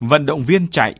Vận động viên chạy.